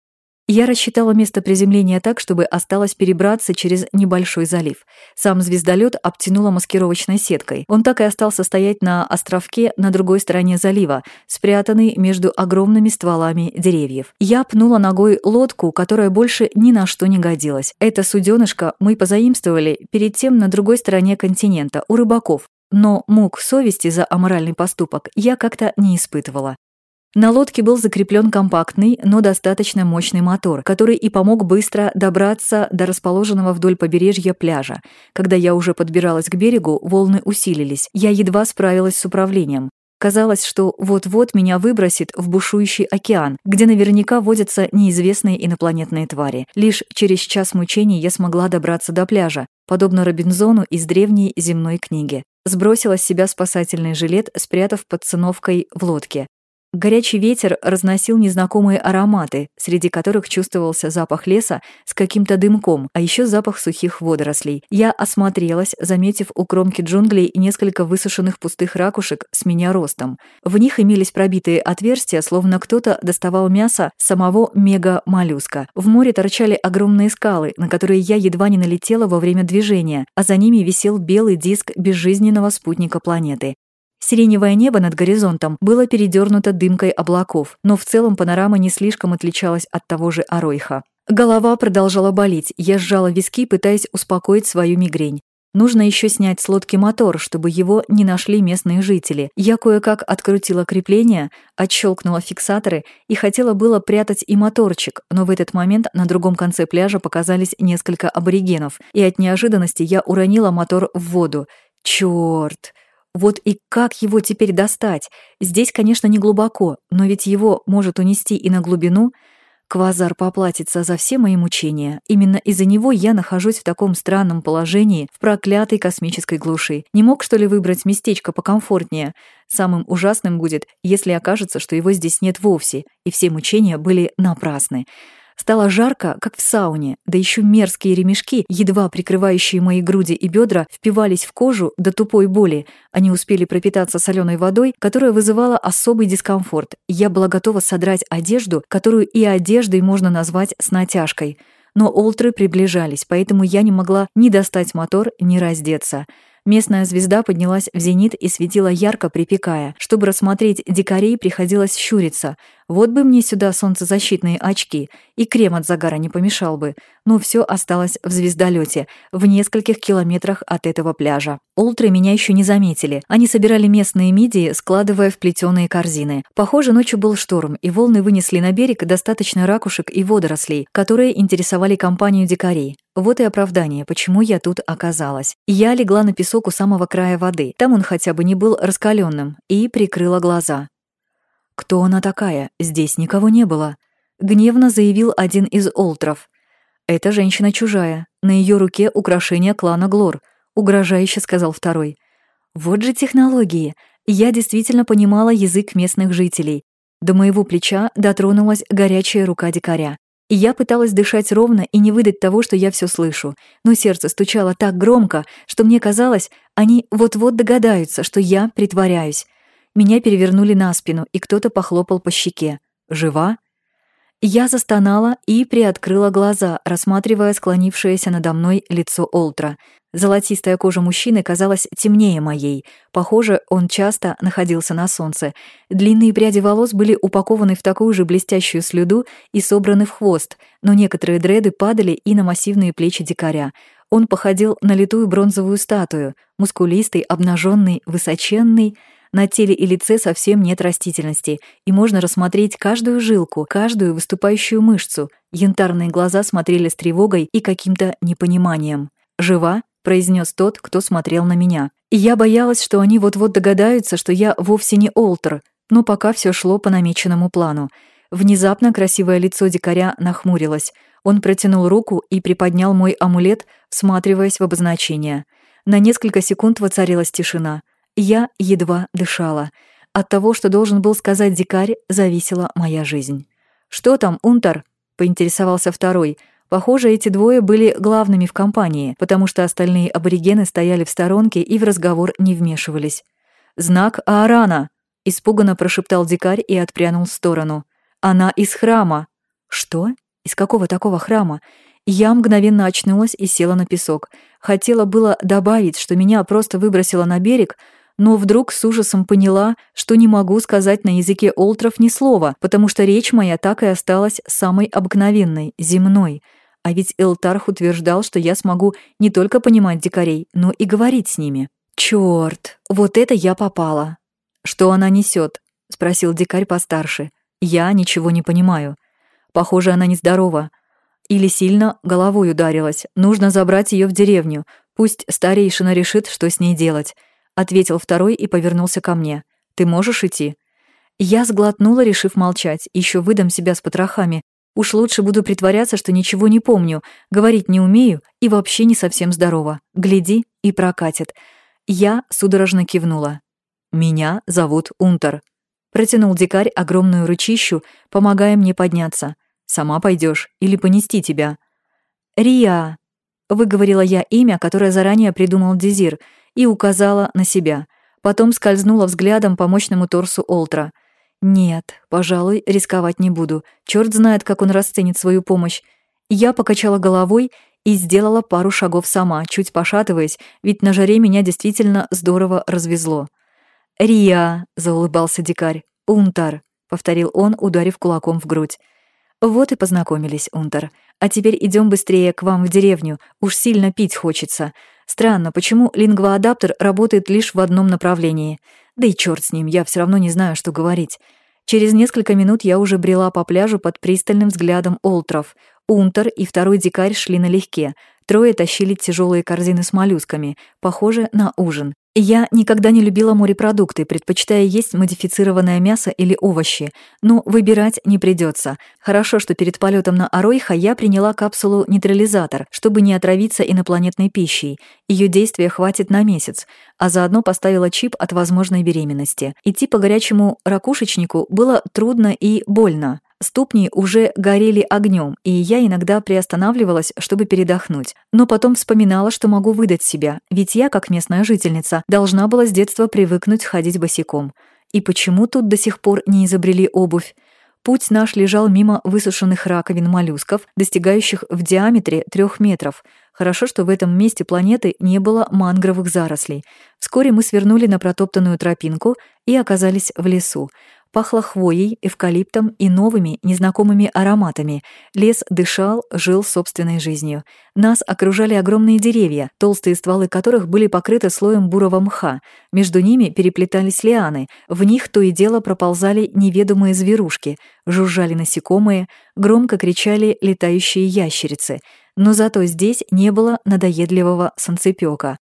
Я рассчитала место приземления так, чтобы осталось перебраться через небольшой залив. Сам звездолет обтянула маскировочной сеткой. Он так и остался стоять на островке на другой стороне залива, спрятанный между огромными стволами деревьев. Я пнула ногой лодку, которая больше ни на что не годилась. Это суденышко мы позаимствовали перед тем на другой стороне континента, у рыбаков. Но мук совести за аморальный поступок я как-то не испытывала. На лодке был закреплен компактный, но достаточно мощный мотор, который и помог быстро добраться до расположенного вдоль побережья пляжа. Когда я уже подбиралась к берегу, волны усилились. Я едва справилась с управлением. Казалось, что вот-вот меня выбросит в бушующий океан, где наверняка водятся неизвестные инопланетные твари. Лишь через час мучений я смогла добраться до пляжа, подобно Робинзону из древней земной книги. Сбросила с себя спасательный жилет, спрятав под циновкой в лодке. Горячий ветер разносил незнакомые ароматы, среди которых чувствовался запах леса с каким-то дымком, а еще запах сухих водорослей. Я осмотрелась, заметив у кромки джунглей несколько высушенных пустых ракушек с меня ростом. В них имелись пробитые отверстия, словно кто-то доставал мясо самого мега-моллюска. В море торчали огромные скалы, на которые я едва не налетела во время движения, а за ними висел белый диск безжизненного спутника планеты. Сиреневое небо над горизонтом было передернуто дымкой облаков, но в целом панорама не слишком отличалась от того же Аройха. Голова продолжала болеть, я сжала виски, пытаясь успокоить свою мигрень. Нужно еще снять с лодки мотор, чтобы его не нашли местные жители. Я кое-как открутила крепление, отщелкнула фиксаторы и хотела было прятать и моторчик, но в этот момент на другом конце пляжа показались несколько аборигенов, и от неожиданности я уронила мотор в воду. Чёрт! Вот и как его теперь достать? Здесь, конечно, не глубоко, но ведь его может унести и на глубину — Квазар поплатится за все мои мучения. Именно из-за него я нахожусь в таком странном положении в проклятой космической глуши. Не мог, что ли, выбрать местечко покомфортнее? Самым ужасным будет, если окажется, что его здесь нет вовсе, и все мучения были напрасны. Стало жарко, как в сауне, да еще мерзкие ремешки, едва прикрывающие мои груди и бедра, впивались в кожу до тупой боли. Они успели пропитаться соленой водой, которая вызывала особый дискомфорт. Я была готова содрать одежду, которую и одеждой можно назвать с натяжкой. Но олтры приближались, поэтому я не могла ни достать мотор, ни раздеться. Местная звезда поднялась в зенит и светила ярко, припекая. Чтобы рассмотреть дикарей, приходилось щуриться. Вот бы мне сюда солнцезащитные очки, и крем от загара не помешал бы. Но все осталось в звездолете, в нескольких километрах от этого пляжа. Олтры меня еще не заметили. Они собирали местные мидии, складывая в плетеные корзины. Похоже, ночью был шторм, и волны вынесли на берег достаточно ракушек и водорослей, которые интересовали компанию дикарей. Вот и оправдание, почему я тут оказалась. Я легла на песок у самого края воды, там он хотя бы не был раскаленным, и прикрыла глаза. «Кто она такая? Здесь никого не было», — гневно заявил один из олтров. «Это женщина чужая. На ее руке украшение клана Глор», — угрожающе сказал второй. «Вот же технологии. Я действительно понимала язык местных жителей. До моего плеча дотронулась горячая рука дикаря. И я пыталась дышать ровно и не выдать того, что я все слышу. Но сердце стучало так громко, что мне казалось, они вот-вот догадаются, что я притворяюсь. Меня перевернули на спину, и кто-то похлопал по щеке. «Жива?» Я застонала и приоткрыла глаза, рассматривая склонившееся надо мной лицо Олтра. Золотистая кожа мужчины казалась темнее моей. Похоже, он часто находился на солнце. Длинные пряди волос были упакованы в такую же блестящую слюду и собраны в хвост, но некоторые дреды падали и на массивные плечи дикаря. Он походил на литую бронзовую статую, мускулистый, обнаженный, высоченный — на теле и лице совсем нет растительности, и можно рассмотреть каждую жилку, каждую выступающую мышцу. Янтарные глаза смотрели с тревогой и каким-то непониманием. «Жива?» — произнес тот, кто смотрел на меня. И я боялась, что они вот-вот догадаются, что я вовсе не Олтер, но пока все шло по намеченному плану. Внезапно красивое лицо дикаря нахмурилось. Он протянул руку и приподнял мой амулет, всматриваясь в обозначение. На несколько секунд воцарилась тишина — я едва дышала. От того, что должен был сказать дикарь, зависела моя жизнь. «Что там, Унтар?» — поинтересовался второй. Похоже, эти двое были главными в компании, потому что остальные аборигены стояли в сторонке и в разговор не вмешивались. «Знак Аарана!» — испуганно прошептал дикарь и отпрянул в сторону. «Она из храма!» «Что? Из какого такого храма?» Я мгновенно очнулась и села на песок. Хотела было добавить, что меня просто выбросило на берег, но вдруг с ужасом поняла, что не могу сказать на языке олтров ни слова, потому что речь моя так и осталась самой обыкновенной, земной. А ведь Элтарх утверждал, что я смогу не только понимать дикарей, но и говорить с ними. Чёрт, вот это я попала. Что она несет? спросил дикарь постарше. Я ничего не понимаю. Похоже, она нездорова. Или сильно головой ударилась. Нужно забрать ее в деревню. Пусть старейшина решит, что с ней делать. — ответил второй и повернулся ко мне. «Ты можешь идти?» Я сглотнула, решив молчать. Еще выдам себя с потрохами. Уж лучше буду притворяться, что ничего не помню, говорить не умею и вообще не совсем здорова. Гляди, и прокатит. Я судорожно кивнула. «Меня зовут Унтер», — протянул дикарь огромную ручищу, помогая мне подняться. «Сама пойдешь или понести тебя?» «Рия», — выговорила я имя, которое заранее придумал Дезир — и указала на себя. Потом скользнула взглядом по мощному торсу Олтра. «Нет, пожалуй, рисковать не буду. Черт знает, как он расценит свою помощь». Я покачала головой и сделала пару шагов сама, чуть пошатываясь, ведь на жаре меня действительно здорово развезло. «Рия!» — заулыбался дикарь. «Унтар!» — повторил он, ударив кулаком в грудь. «Вот и познакомились, Унтар. А теперь идем быстрее к вам в деревню. Уж сильно пить хочется. Странно, почему лингвоадаптер работает лишь в одном направлении. Да и черт с ним, я все равно не знаю, что говорить. Через несколько минут я уже брела по пляжу под пристальным взглядом Олтров. Унтер и второй дикарь шли налегке. Трое тащили тяжелые корзины с моллюсками, похоже на ужин. Я никогда не любила морепродукты, предпочитая есть модифицированное мясо или овощи, но выбирать не придется. Хорошо, что перед полетом на Аройха я приняла капсулу-нейтрализатор, чтобы не отравиться инопланетной пищей. Ее действия хватит на месяц, а заодно поставила чип от возможной беременности. Идти по горячему ракушечнику было трудно и больно. Ступни уже горели огнем, и я иногда приостанавливалась, чтобы передохнуть. Но потом вспоминала, что могу выдать себя, ведь я, как местная жительница, должна была с детства привыкнуть ходить босиком. И почему тут до сих пор не изобрели обувь? Путь наш лежал мимо высушенных раковин моллюсков, достигающих в диаметре трех метров. Хорошо, что в этом месте планеты не было мангровых зарослей. Вскоре мы свернули на протоптанную тропинку и оказались в лесу. Пахло хвоей, эвкалиптом и новыми, незнакомыми ароматами. Лес дышал, жил собственной жизнью. Нас окружали огромные деревья, толстые стволы которых были покрыты слоем бурого мха. Между ними переплетались лианы, в них то и дело проползали неведомые зверушки, жужжали насекомые, громко кричали летающие ящерицы. Но зато здесь не было надоедливого санцепёка.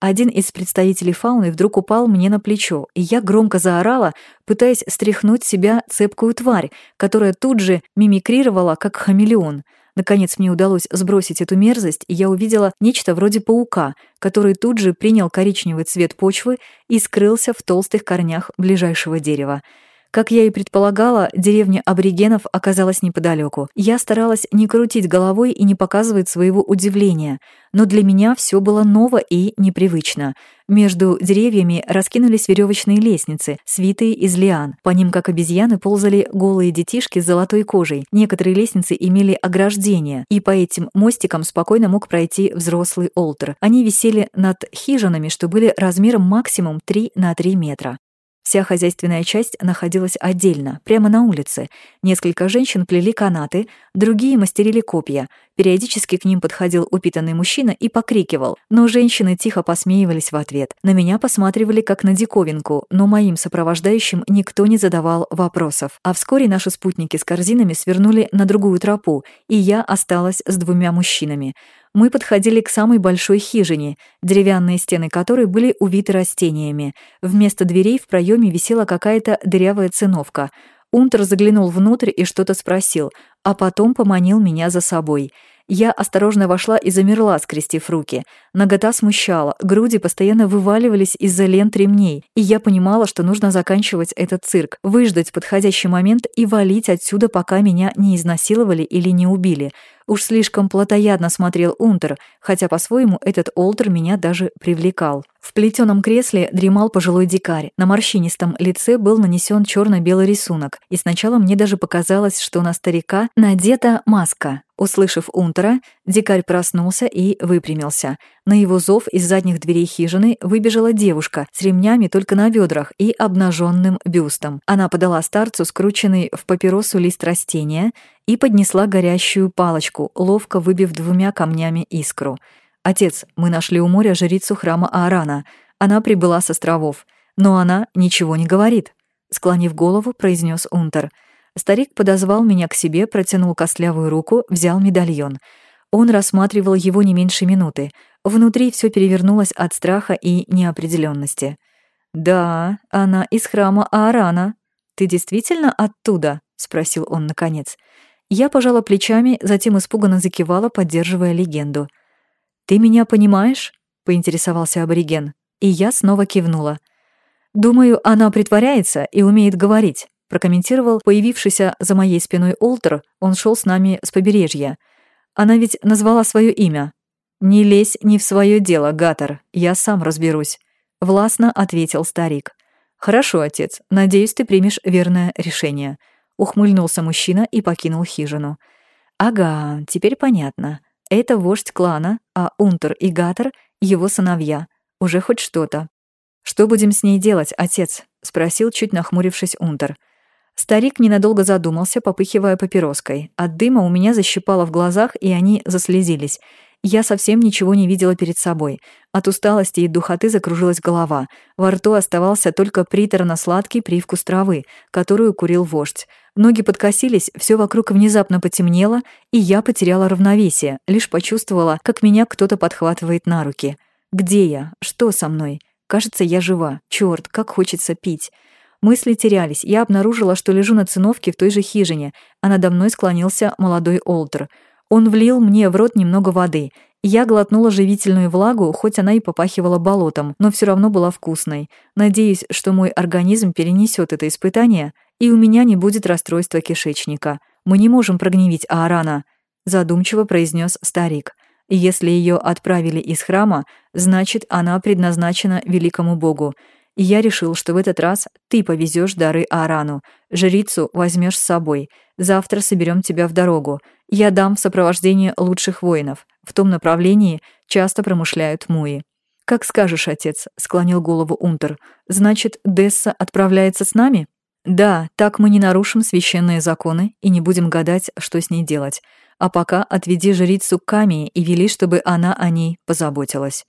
Один из представителей фауны вдруг упал мне на плечо, и я громко заорала, пытаясь стряхнуть себя цепкую тварь, которая тут же мимикрировала, как хамелеон. Наконец мне удалось сбросить эту мерзость, и я увидела нечто вроде паука, который тут же принял коричневый цвет почвы и скрылся в толстых корнях ближайшего дерева. Как я и предполагала, деревня аборигенов оказалась неподалеку. Я старалась не крутить головой и не показывать своего удивления, но для меня все было ново и непривычно. Между деревьями раскинулись веревочные лестницы, свитые из лиан. По ним, как обезьяны, ползали голые детишки с золотой кожей. Некоторые лестницы имели ограждения, и по этим мостикам спокойно мог пройти взрослый олтер. Они висели над хижинами, что были размером максимум 3 на 3 метра. Вся хозяйственная часть находилась отдельно, прямо на улице. Несколько женщин плели канаты, другие мастерили копья. Периодически к ним подходил упитанный мужчина и покрикивал, но женщины тихо посмеивались в ответ. На меня посматривали как на диковинку, но моим сопровождающим никто не задавал вопросов. А вскоре наши спутники с корзинами свернули на другую тропу, и я осталась с двумя мужчинами мы подходили к самой большой хижине, деревянные стены которой были увиты растениями. Вместо дверей в проеме висела какая-то дырявая циновка. Унтер заглянул внутрь и что-то спросил, а потом поманил меня за собой — я осторожно вошла и замерла, скрестив руки. Нагота смущала, груди постоянно вываливались из-за лент ремней, и я понимала, что нужно заканчивать этот цирк, выждать подходящий момент и валить отсюда, пока меня не изнасиловали или не убили. Уж слишком плотоядно смотрел Унтер, хотя по-своему этот Олтер меня даже привлекал. В плетеном кресле дремал пожилой дикарь. На морщинистом лице был нанесен черно-белый рисунок, и сначала мне даже показалось, что на старика надета маска. Услышав Унтера, дикарь проснулся и выпрямился. На его зов из задних дверей хижины выбежала девушка с ремнями только на бедрах и обнаженным бюстом. Она подала старцу скрученный в папиросу лист растения и поднесла горящую палочку, ловко выбив двумя камнями искру. «Отец, мы нашли у моря жрицу храма Аарана. Она прибыла с островов. Но она ничего не говорит», — склонив голову, произнес Унтер — Старик подозвал меня к себе, протянул костлявую руку, взял медальон. Он рассматривал его не меньше минуты. Внутри все перевернулось от страха и неопределенности. «Да, она из храма Аарана. Ты действительно оттуда?» — спросил он наконец. Я пожала плечами, затем испуганно закивала, поддерживая легенду. «Ты меня понимаешь?» — поинтересовался абориген. И я снова кивнула. «Думаю, она притворяется и умеет говорить прокомментировал появившийся за моей спиной Олтер, он шел с нами с побережья. Она ведь назвала свое имя. «Не лезь не в свое дело, Гатор, я сам разберусь», — властно ответил старик. «Хорошо, отец, надеюсь, ты примешь верное решение», — ухмыльнулся мужчина и покинул хижину. «Ага, теперь понятно. Это вождь клана, а Унтер и Гатор — его сыновья. Уже хоть что-то». «Что будем с ней делать, отец?» — спросил, чуть нахмурившись Унтер. Старик ненадолго задумался, попыхивая папироской. От дыма у меня защипало в глазах, и они заслезились. Я совсем ничего не видела перед собой. От усталости и духоты закружилась голова. Во рту оставался только приторно-сладкий привкус травы, которую курил вождь. Ноги подкосились, все вокруг внезапно потемнело, и я потеряла равновесие, лишь почувствовала, как меня кто-то подхватывает на руки. Где я? Что со мной? Кажется, я жива. Черт, как хочется пить. Мысли терялись. Я обнаружила, что лежу на циновке в той же хижине, а надо мной склонился молодой Олтер. Он влил мне в рот немного воды. Я глотнула живительную влагу, хоть она и попахивала болотом, но все равно была вкусной. Надеюсь, что мой организм перенесет это испытание, и у меня не будет расстройства кишечника. Мы не можем прогневить Аарана, задумчиво произнес старик. Если ее отправили из храма, значит, она предназначена великому богу. И я решил, что в этот раз ты повезешь дары Аарану. Жрицу возьмешь с собой. Завтра соберем тебя в дорогу. Я дам в сопровождение лучших воинов. В том направлении часто промышляют муи. «Как скажешь, отец», — склонил голову Унтер. «Значит, Десса отправляется с нами?» «Да, так мы не нарушим священные законы и не будем гадать, что с ней делать. А пока отведи жрицу к Камии и вели, чтобы она о ней позаботилась».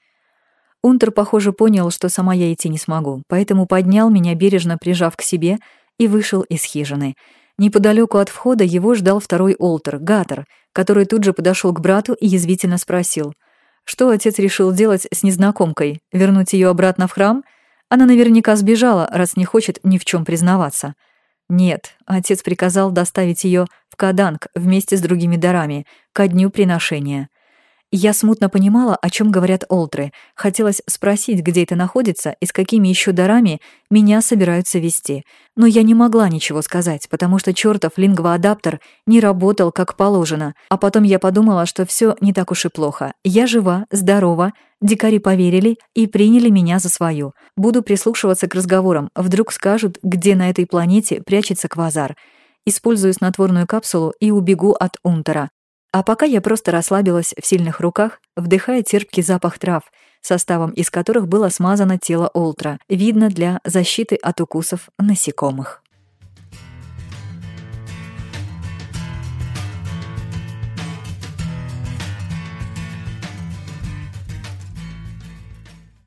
Унтер, похоже, понял, что сама я идти не смогу, поэтому поднял меня, бережно прижав к себе, и вышел из хижины. Неподалеку от входа его ждал второй Олтер, Гатер, который тут же подошел к брату и язвительно спросил, что отец решил делать с незнакомкой, вернуть ее обратно в храм? Она наверняка сбежала, раз не хочет ни в чем признаваться. Нет, отец приказал доставить ее в Каданг вместе с другими дарами, ко дню приношения — я смутно понимала, о чем говорят олтры. Хотелось спросить, где это находится и с какими еще дарами меня собираются вести. Но я не могла ничего сказать, потому что чертов лингвоадаптер не работал как положено. А потом я подумала, что все не так уж и плохо. Я жива, здорова, дикари поверили и приняли меня за свою. Буду прислушиваться к разговорам. Вдруг скажут, где на этой планете прячется квазар. Использую снотворную капсулу и убегу от Унтера. А пока я просто расслабилась в сильных руках, вдыхая терпкий запах трав, составом из которых было смазано тело Олтра, видно для защиты от укусов насекомых.